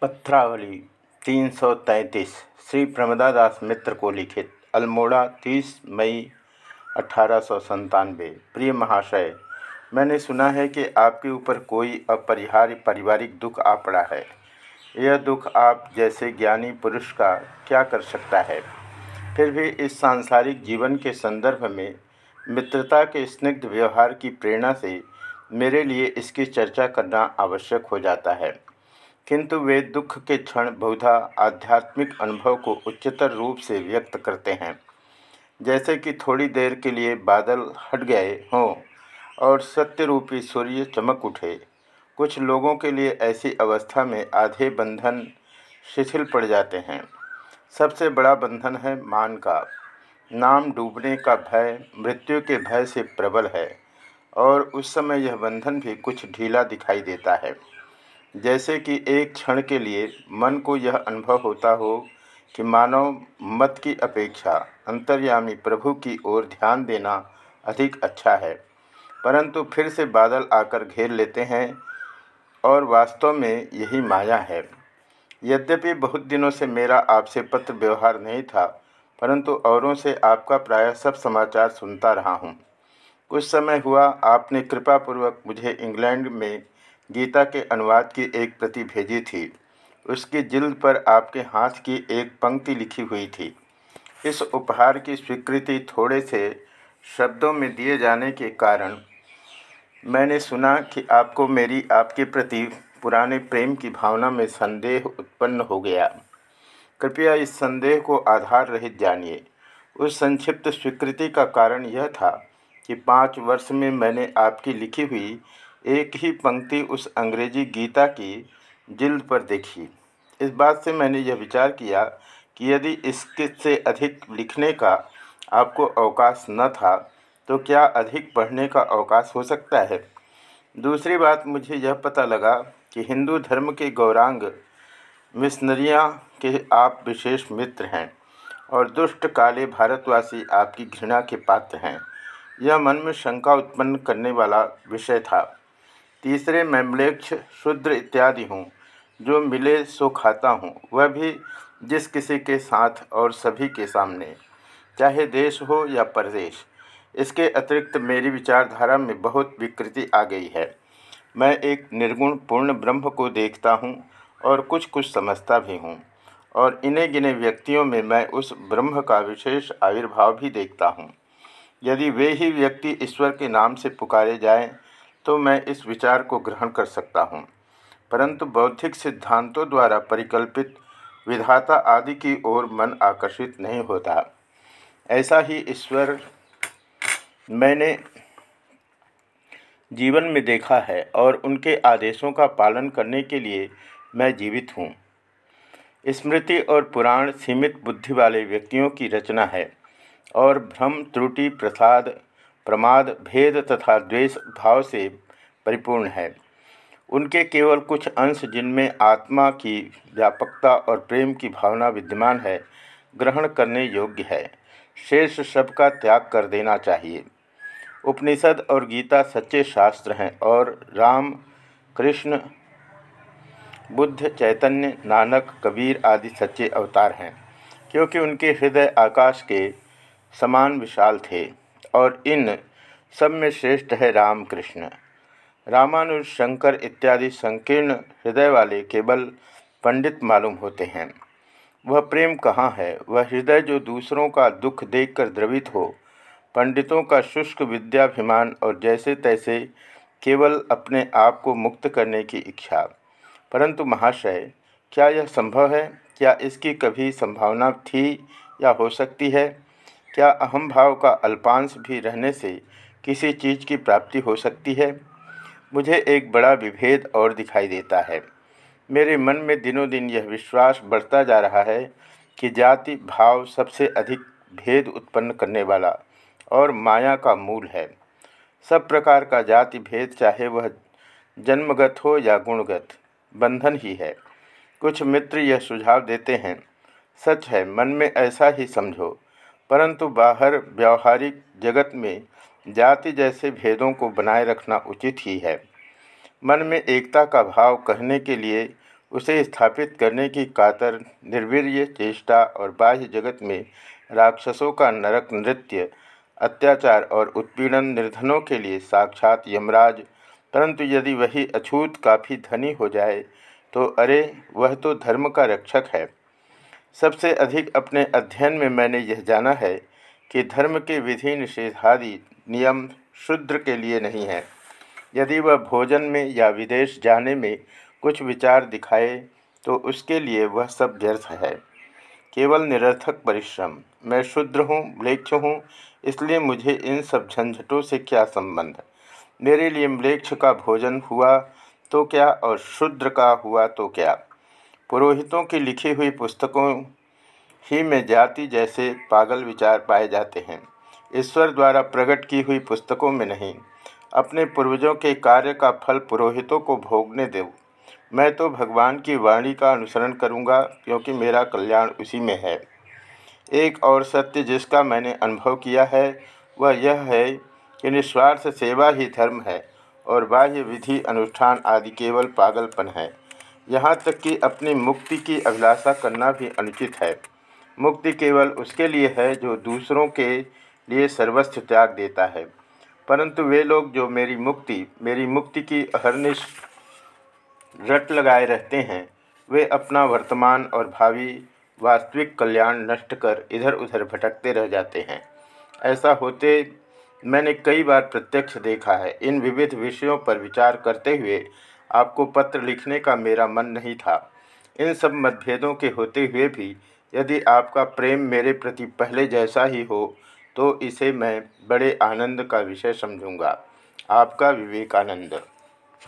पत्रावली, तीन सौ तैंतीस, श्री प्रमदादास मित्र को लिखित, अल्मोड़ा, तीस मई, अठारह सौ संतानवे। प्रिय महाशय, मैंने सुना है कि आपके ऊपर कोई अपरिहार्य पारिवारिक दुख आ पड़ा है। यह दुख आप जैसे ज्ञानी पुरुष का क्या कर सकता है? फिर भी इस सांसारिक जीवन के संदर्भ में मित्रता के स्निग्ध व्यवहार की प्रेरणा से मेरे लिए इसकी चर्चा करना आवश्यक हो जाता है। किंतु वे दुख के क्षण बहुधा आध्यात्मिक अनुभव को उच्चतर रूप से व्यक्त करते हैं। जैसे कि थोड़ी देर के लिए बादल हट गए हों और सत्य रूपी सूर्य चमक उठे। कुछ लोगों के लिए ऐसी अवस्था में आधे बंधन शिथिल पड़ जाते हैं। सबसे बड़ा बंधन है मान का। नाम डूबने का भय, मृत्यु के भय से प्रबल है और उस समय यह बंधन भी कुछ ढीला दिखाई देता है। जैसे कि एक क्षण के लिए मन को यह अनुभव होता हो कि मानव मत की अपेक्षा अंतर्यामी प्रभु की ओर ध्यान देना अधिक अच्छा है। परंतु फिर से बादल आकर घेर लेते हैं और वास्तव में यही माया है। यद्यपि बहुत दिनों से मेरा आपसे पत्र व्यवहार नहीं था, परंतु औरों से आपका प्रायः सब समाचार सुनता रहा हूँ। कुछ समय हुआ, आपने कृपापूर्वक मुझे इंग्लैंड में गीता के अनुवाद की एक प्रति भेजी थी। उसकी जिल्द पर आपके हाथ की एक पंक्ति लिखी हुई थी। इस उपहार की स्वीकृति थोड़े से शब्दों में दिए जाने के कारण मैंने सुना कि आपको मेरी, आपके प्रति पुराने प्रेम की भावना में संदेह उत्पन्न हो गया। कृपया इस संदेह को आधार रहित जानिए। उस संक्षिप्त स्वीकृति का कारण यह था कि पाँच वर्ष में मैंने आपकी लिखी हुई एक ही पंक्ति उस अंग्रेज़ी गीता की जिल्द पर देखी। इस बात से मैंने यह विचार किया कि यदि इसके से अधिक लिखने का आपको अवकाश न था तो क्या अधिक पढ़ने का अवकाश हो सकता है? दूसरी बात, मुझे यह पता लगा कि हिंदू धर्म के गौरांग मिशनरियाँ के आप विशेष मित्र हैं और दुष्ट काले भारतवासी आपकी घृणा के पात्र हैं। यह मन में शंका उत्पन्न करने वाला विषय था। तीसरे मैं म्लेक्ष शूद्र इत्यादि हूँ, जो मिले सो खाता हूँ। वह भी जिस किसी के साथ और सभी के सामने, चाहे देश हो या परदेश, इसके अतिरिक्त मेरी विचारधारा में बहुत विकृति आ गई है। मैं एक निर्गुण पूर्ण ब्रह्म को देखता हूँ और कुछ कुछ समझता भी हूँ, और इन्हें गिने व्यक्तियों में मैं उस ब्रह्म का विशेष आविर्भाव भी देखता हूँ। यदि वे ही व्यक्ति ईश्वर के नाम से पुकारे जाएँ तो मैं इस विचार को ग्रहण कर सकता हूँ। परंतु बौद्धिक सिद्धांतों द्वारा परिकल्पित विधाता आदि की ओर मन आकर्षित नहीं होता। ऐसा ही ईश्वर मैंने जीवन में देखा है और उनके आदेशों का पालन करने के लिए मैं जीवित हूँ। स्मृति और पुराण सीमित बुद्धि वाले व्यक्तियों की रचना है और भ्रम त्रुटि, प्रसाद प्रमाद, भेद तथा द्वेष भाव से परिपूर्ण है। उनके केवल कुछ अंश जिनमें आत्मा की व्यापकता और प्रेम की भावना विद्यमान है, ग्रहण करने योग्य है। शेष सब का त्याग कर देना चाहिए। उपनिषद और गीता सच्चे शास्त्र हैं और राम, कृष्ण, बुद्ध, चैतन्य, नानक, कबीर आदि सच्चे अवतार हैं, क्योंकि उनके हृदय आकाश के समान विशाल थे। और इन सब में श्रेष्ठ है रामकृष्ण। रामानुज, शंकर इत्यादि संकीर्ण हृदय वाले केवल पंडित मालूम होते हैं। वह प्रेम कहाँ है? वह हृदय जो दूसरों का दुख देखकर द्रवित हो, पंडितों का शुष्क विद्याभिमान और जैसे तैसे केवल अपने आप को मुक्त करने की इच्छा। परंतु महाशय, क्या यह संभव है? क्या इसकी कभी संभावना थी या हो सकती है? क्या अहम भाव का अल्पांश भी रहने से किसी चीज़ की प्राप्ति हो सकती है? मुझे एक बड़ा विभेद और दिखाई देता है। मेरे मन में दिनों दिन यह विश्वास बढ़ता जा रहा है कि जाति भाव सबसे अधिक भेद उत्पन्न करने वाला और माया का मूल है। सब प्रकार का जाति भेद, चाहे वह जन्मगत हो या गुणगत, बंधन ही है। कुछ मित्र यह सुझाव देते हैं, सच है, मन में ऐसा ही समझो। परंतु बाहर व्यावहारिक जगत में जाति जैसे भेदों को बनाए रखना उचित ही है। मन में एकता का भाव कहने के लिए उसे स्थापित करने की कातर निर्वीर्य चेष्टा और बाह्य जगत में राक्षसों का नरक नृत्य, अत्याचार और उत्पीड़न निर्धनों के लिए साक्षात यमराज। परंतु यदि वही अछूत काफ़ी धनी हो जाए तो अरे, वह तो धर्म का रक्षक है। सबसे अधिक अपने अध्ययन में मैंने यह जाना है कि धर्म के विधि निषेधादि नियम शुद्र के लिए नहीं है। यदि वह भोजन में या विदेश जाने में कुछ विचार दिखाए तो उसके लिए वह सब व्यर्थ है। केवल निरर्थक परिश्रम। मैं शुद्र हूँ म्लेक्ष हूँ, इसलिए मुझे इन सब झंझटों से क्या संबंध? मेरे लिए म्लेक्ष का भोजन हुआ तो क्या और शुद्र का हुआ तो क्या? पुरोहितों की लिखी हुई पुस्तकों ही में जाति जैसे पागल विचार पाए जाते हैं। ईश्वर द्वारा प्रकट की हुई पुस्तकों में नहीं। अपने पूर्वजों के कार्य का फल पुरोहितों को भोगने दो मैं तो भगवान की वाणी का अनुसरण करूँगा, क्योंकि मेरा कल्याण उसी में है। एक और सत्य जिसका मैंने अनुभव किया है, वह यह है कि निस्वार्थ सेवा ही धर्म है, और बाह्य विधि, अनुष्ठान आदि केवल पागलपन है। यहाँ तक कि अपनी मुक्ति की अभिलाषा करना भी अनुचित है। मुक्ति केवल उसके लिए है जो दूसरों के लिए सर्वस्व त्याग देता है। परंतु वे लोग जो मेरी मुक्ति मेरी मुक्ति की अहरनिश रट लगाए रहते हैं, वे अपना वर्तमान और भावी वास्तविक कल्याण नष्ट कर इधर उधर भटकते रह जाते हैं। ऐसा होते मैंने कई बार प्रत्यक्ष देखा है। इन विविध विषयों पर विचार करते हुए आपको पत्र लिखने का मेरा मन नहीं था। इन सब मतभेदों के होते हुए भी यदि आपका प्रेम मेरे प्रति पहले जैसा ही हो तो इसे मैं बड़े आनंद का विषय समझूँगा। आपका विवेकानंद।